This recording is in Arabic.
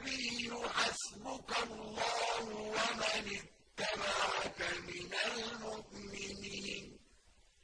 النَّبِيُّ حَسْبُكَ اللَّهُ وَمَنِ اتَّبَعَكَ مِنَ